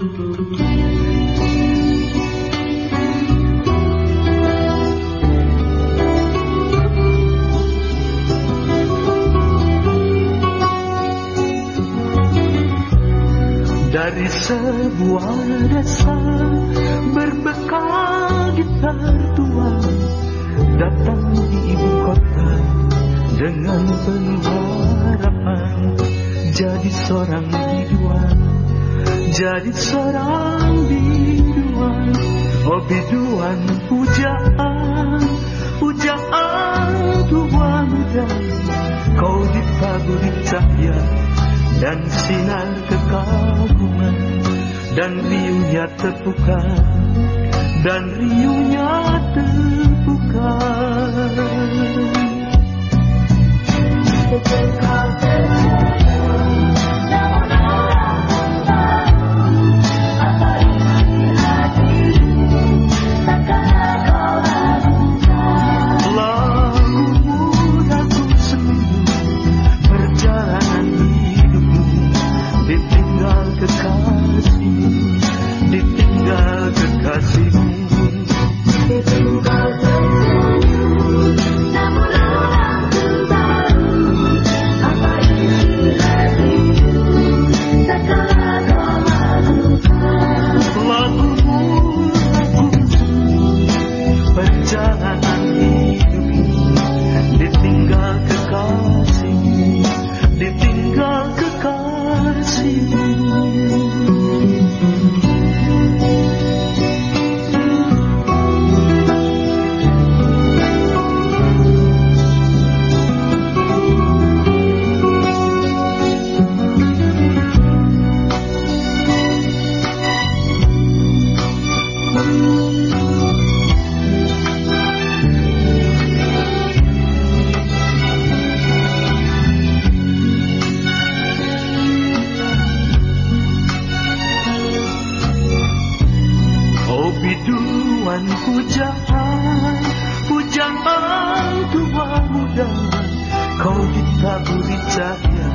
Dari sebuah desa berbekal gitar tua Datang di ibu kota dengan penuh harapan Jadi seorang biduan, jadi seorang biduan. Oh biduan pujaan, pujaan tua muda Kau ditaburi cahaya dan sinar kekaguman dan riuhnya terbuka. Dan riuhnya terbuka biduan pujaan Pujaan tua muda Kau ditaburi cahaya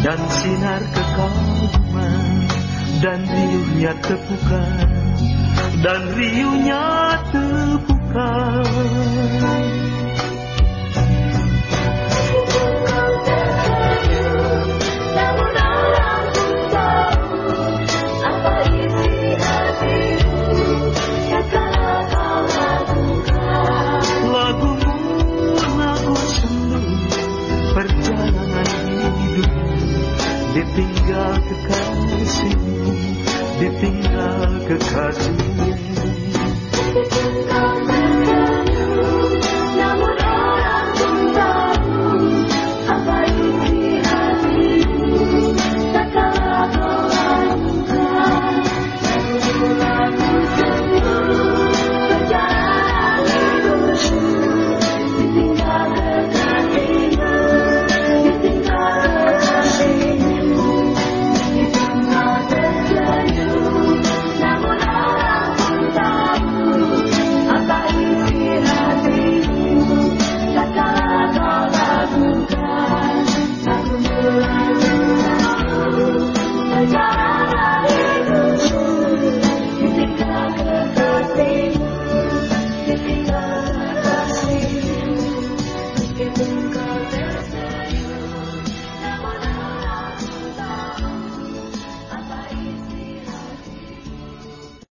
Dan sinar kekaguman Dan riuhnya tepukan Dan riuhnya tepukan Ditinggal kekasihmu Ditinggal kekasihmu